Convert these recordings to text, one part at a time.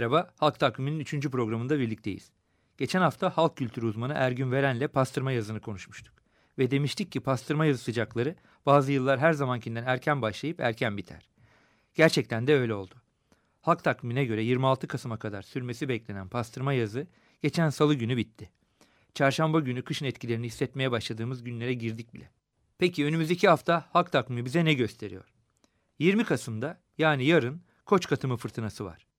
Merhaba, Halk Takvimi'nin 3. programında birlikteyiz. Geçen hafta halk kültürü uzmanı Ergün Veren'le pastırma yazını konuşmuştuk. Ve demiştik ki pastırma yazı sıcakları bazı yıllar her zamankinden erken başlayıp erken biter. Gerçekten de öyle oldu. Halk takvimine göre 26 Kasım'a kadar sürmesi beklenen pastırma yazı geçen salı günü bitti. Çarşamba günü kışın etkilerini hissetmeye başladığımız günlere girdik bile. Peki önümüzdeki hafta halk takvimi bize ne gösteriyor? 20 Kasım'da yani yarın Koç katımı fırtınası var.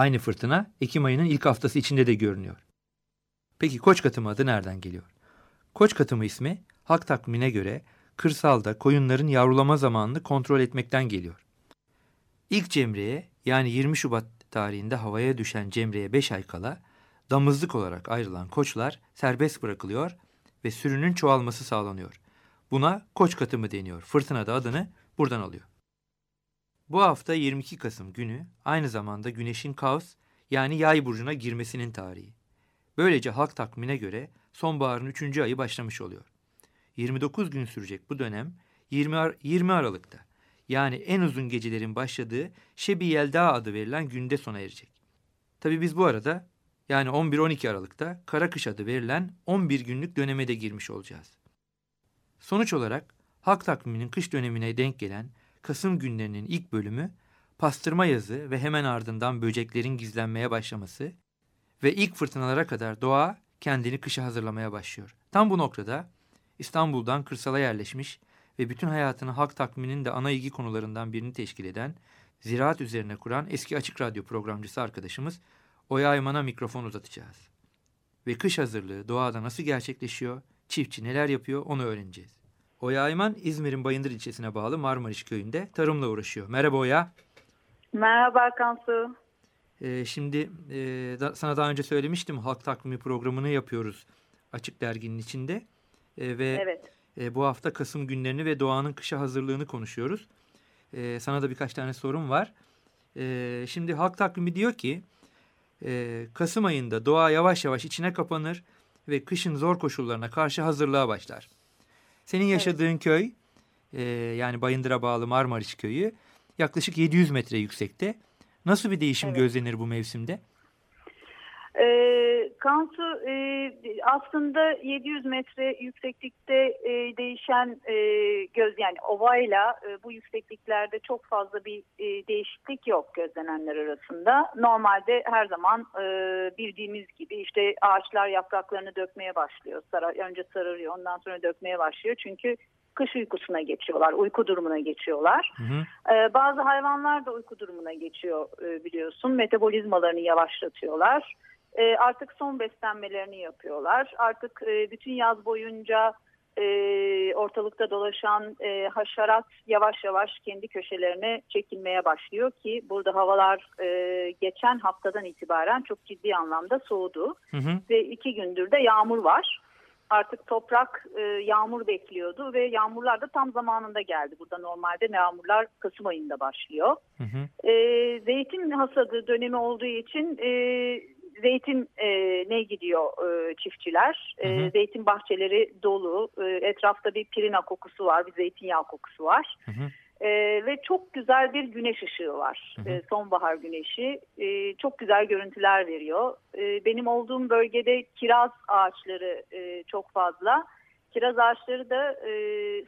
Aynı fırtına Ekim ayının ilk haftası içinde de görünüyor. Peki koç katımı adı nereden geliyor? Koç katımı ismi halk takvimine göre kırsalda koyunların yavrulama zamanını kontrol etmekten geliyor. İlk cemreye yani 20 Şubat tarihinde havaya düşen cemreye 5 ay kala damızlık olarak ayrılan koçlar serbest bırakılıyor ve sürünün çoğalması sağlanıyor. Buna koç katımı deniyor. Fırtına da adını buradan alıyor. Bu hafta 22 Kasım günü aynı zamanda Güneş'in Kaos yani Yay burcuna girmesinin tarihi. Böylece halk takvimine göre sonbaharın 3. ayı başlamış oluyor. 29 gün sürecek bu dönem 20, Ar 20 Aralık'ta yani en uzun gecelerin başladığı Şebi Yelda adı verilen günde sona erecek. Tabi biz bu arada yani 11-12 Aralık'ta Kara Kış adı verilen 11 günlük döneme de girmiş olacağız. Sonuç olarak halk takviminin kış dönemine denk gelen Kasım günlerinin ilk bölümü pastırma yazı ve hemen ardından böceklerin gizlenmeye başlaması ve ilk fırtınalara kadar doğa kendini kışa hazırlamaya başlıyor. Tam bu noktada İstanbul'dan kırsala yerleşmiş ve bütün hayatını halk takviminin de ana ilgi konularından birini teşkil eden ziraat üzerine kuran eski açık radyo programcısı arkadaşımız Oya Ayman'a mikrofon uzatacağız. Ve kış hazırlığı doğada nasıl gerçekleşiyor, çiftçi neler yapıyor onu öğreneceğiz. Oya Ayman İzmir'in Bayındır ilçesine bağlı Marmariş köyünde tarımla uğraşıyor. Merhaba Oya. Merhaba Kansu. Ee, şimdi e, da, sana daha önce söylemiştim halk takvimi programını yapıyoruz Açık Dergi'nin içinde. E, ve evet. e, bu hafta Kasım günlerini ve doğanın kışa hazırlığını konuşuyoruz. E, sana da birkaç tane sorum var. E, şimdi halk takvimi diyor ki e, Kasım ayında doğa yavaş yavaş içine kapanır ve kışın zor koşullarına karşı hazırlığa başlar. Senin yaşadığın evet. köy e, yani Bayındır'a bağlı Marmaris köyü yaklaşık 700 metre yüksekte. Nasıl bir değişim evet. gözlenir bu mevsimde? E, Kansu e, aslında 700 metre yükseklikte e, değişen e, göz yani ovayla e, bu yüksekliklerde çok fazla bir e, değişiklik yok gözlenenler arasında. Normalde her zaman e, bildiğimiz gibi işte ağaçlar yapraklarını dökmeye başlıyor. Sarar, önce sararıyor ondan sonra dökmeye başlıyor. Çünkü kış uykusuna geçiyorlar, uyku durumuna geçiyorlar. Hı hı. Ee, bazı hayvanlar da uyku durumuna geçiyor e, biliyorsun. Metabolizmalarını yavaşlatıyorlar. E, artık son beslenmelerini yapıyorlar. Artık e, bütün yaz boyunca e, ortalıkta dolaşan e, haşerat yavaş yavaş kendi köşelerine çekilmeye başlıyor ki burada havalar e, geçen haftadan itibaren çok ciddi anlamda soğudu. Hı hı. Ve iki gündür de yağmur var artık toprak e, yağmur bekliyordu ve yağmurlar da tam zamanında geldi. Burada normalde yağmurlar Kasım ayında başlıyor. Hı hı. E, zeytin hasadı dönemi olduğu için e, zeytin e, ne gidiyor e, çiftçiler. E, hı hı. Zeytin bahçeleri dolu. E, etrafta bir pirina kokusu var, bir zeytinyağı kokusu var. Hı hı. E, ve çok güzel bir güneş ışığı var. Hı hı. E, sonbahar güneşi. E, çok güzel görüntüler veriyor. E, benim olduğum bölgede kiraz ağaçları e, çok fazla. Kiraz ağaçları da e,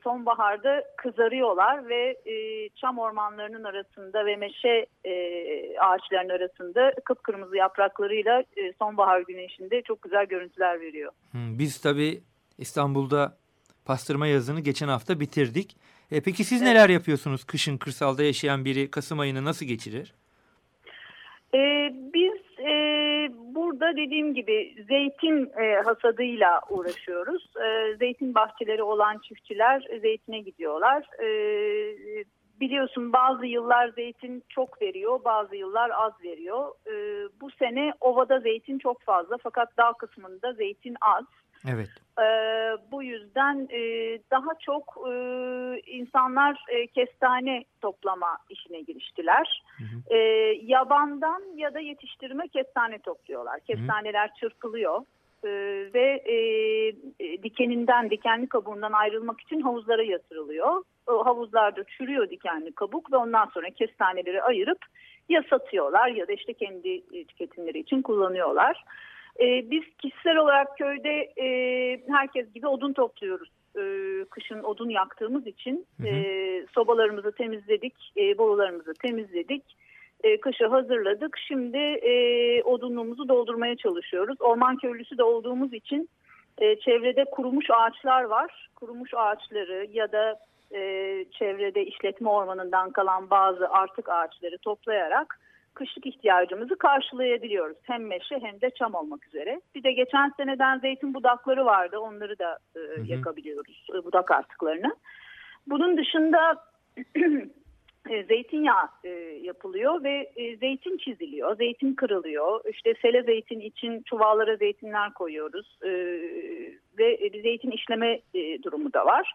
sonbaharda kızarıyorlar ve e, çam ormanlarının arasında ve meşe e, ağaçlarının arasında kıpkırmızı yapraklarıyla e, sonbahar güneşinde çok güzel görüntüler veriyor. Biz tabii İstanbul'da pastırma yazını geçen hafta bitirdik. E, peki siz neler yapıyorsunuz kışın kırsalda yaşayan biri Kasım ayını nasıl geçirir? E, biz e, burada dediğim gibi zeytin e, hasadıyla uğraşıyoruz. E, zeytin bahçeleri olan çiftçiler zeytine gidiyorlar. E, biliyorsun bazı yıllar zeytin çok veriyor, bazı yıllar az veriyor. E, sene ovada zeytin çok fazla fakat dağ kısmında zeytin az. Evet. E, bu yüzden e, daha çok e, insanlar e, kestane toplama işine giriştiler. Hı hı. E, yabandan ya da yetiştirme kestane topluyorlar. Kestaneler çırpılıyor e, ve e, e, dikeninden, dikenli kabuğundan ayrılmak için havuzlara yatırılıyor. O havuzlarda çürüyor dikenli kabuk ve ondan sonra kestaneleri ayırıp ya satıyorlar ya da işte kendi tüketimleri için kullanıyorlar. E, biz kişisel olarak köyde e, herkes gibi odun topluyoruz. E, kışın odun yaktığımız için Hı hı. e, sobalarımızı temizledik, e, borularımızı temizledik. E, kışa hazırladık. Şimdi e, odunluğumuzu doldurmaya çalışıyoruz. Orman köylüsü de olduğumuz için e, çevrede kurumuş ağaçlar var. Kurumuş ağaçları ya da e, çevrede işletme ormanından kalan bazı artık ağaçları toplayarak kışlık ihtiyacımızı karşılayabiliyoruz. Hem meşe hem de çam olmak üzere. Bir de geçen seneden zeytin budakları vardı. Onları da e, yakabiliyoruz. e, budak artıklarını. Bunun dışında e, zeytinyağı e, yapılıyor ve e, zeytin çiziliyor, zeytin kırılıyor. İşte sele zeytin için çuvallara zeytinler koyuyoruz e, ve zeytin işleme e, durumu da var.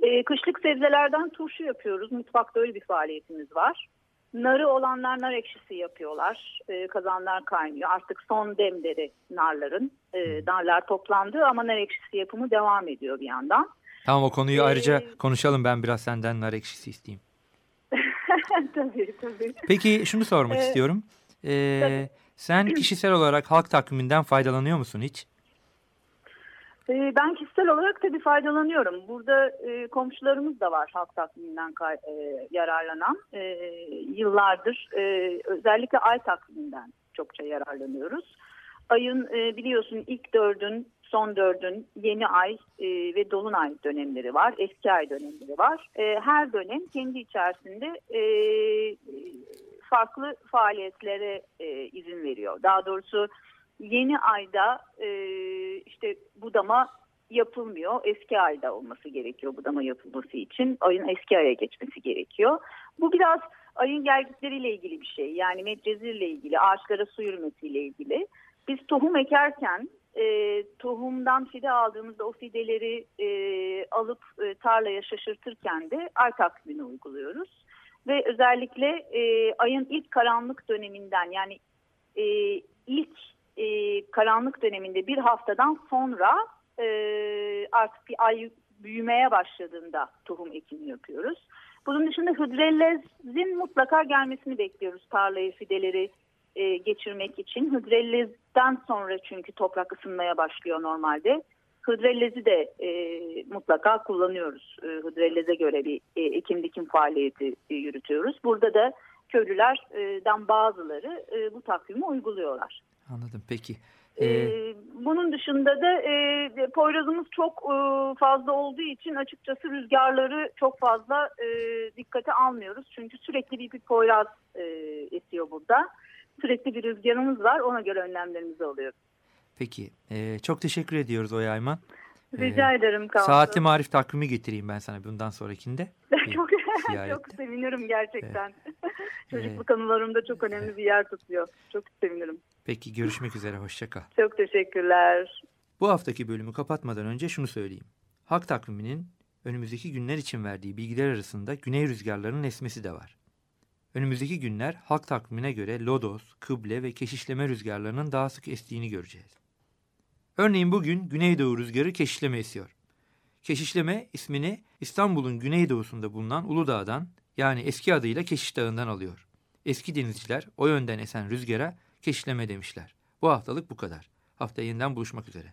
E, kışlık sebzelerden turşu yapıyoruz. Mutfakta öyle bir faaliyetimiz var. Narı olanlar nar ekşisi yapıyorlar. E, kazanlar kaynıyor. Artık son demleri narların. E, narlar toplandı ama nar ekşisi yapımı devam ediyor bir yandan. Tamam o konuyu Ee, ayrıca konuşalım. Ben biraz senden nar ekşisi isteyeyim. tabii tabii. Peki şunu sormak Ee, istiyorum. Ee, tabii. sen kişisel olarak halk takviminden faydalanıyor musun hiç? Ee, Ben kişisel olarak tabii faydalanıyorum. Burada e, komşularımız da var halk takviminden e, yararlanan. E, yıllardır e, özellikle ay takviminden çokça yararlanıyoruz. Ayın e, biliyorsun ilk dördün, son dördün yeni ay e, ve dolunay dönemleri var. Eski ay dönemleri var. E, her dönem kendi içerisinde e, farklı faaliyetlere e, izin veriyor. Daha doğrusu yeni ayda e, işte budama yapılmıyor. Eski ayda olması gerekiyor budama yapılması için. Ayın eski aya geçmesi gerekiyor. Bu biraz ayın gelgitleriyle ilgili bir şey. Yani medcezirle ilgili, ağaçlara su yürümesiyle ilgili. Biz tohum ekerken e, tohumdan fide aldığımızda o fideleri e, alıp e, tarlaya şaşırtırken de ay takvimini uyguluyoruz. Ve özellikle e, ayın ilk karanlık döneminden yani e, ilk e, karanlık döneminde bir haftadan sonra e, artık bir ay büyümeye başladığında tohum ekimi yapıyoruz. Bunun dışında hidrellezin mutlaka gelmesini bekliyoruz tarlayı fideleri e, geçirmek için. Hidrellezden sonra çünkü toprak ısınmaya başlıyor normalde. Hidrellezi de e, mutlaka kullanıyoruz. E, hidrelleze göre bir e, ekim dikim faaliyeti e, yürütüyoruz. Burada da köylülerden bazıları e, bu takvimi uyguluyorlar. Anladım peki. Ee, bunun dışında da e, Poyraz'ımız çok e, fazla olduğu için açıkçası rüzgarları çok fazla e, dikkate almıyoruz. Çünkü sürekli bir, bir Poyraz e, esiyor burada. Sürekli bir rüzgarımız var ona göre önlemlerimizi alıyoruz. peki ee, çok teşekkür ediyoruz Oya Ayman. Rica ederim Kansu. Saatli marif takvimi getireyim ben sana bundan sonrakinde. Çok, çok sevinirim gerçekten. Çocukluk Evet. anılarımda çok önemli bir yer tutuyor. Çok sevinirim. Peki görüşmek üzere hoşça kal. Çok teşekkürler. Bu haftaki bölümü kapatmadan önce şunu söyleyeyim. Halk takviminin önümüzdeki günler için verdiği bilgiler arasında güney rüzgarlarının esmesi de var. Önümüzdeki günler halk takvimine göre lodos, kıble ve keşişleme rüzgarlarının daha sık estiğini göreceğiz. Örneğin bugün güneydoğu rüzgarı keşişleme esiyor. Keşişleme ismini İstanbul'un güneydoğusunda bulunan Uludağ'dan yani eski adıyla Keşiş Dağı'ndan alıyor. Eski denizciler o yönden esen rüzgara keşişleme demişler. Bu haftalık bu kadar. Hafta yeniden buluşmak üzere.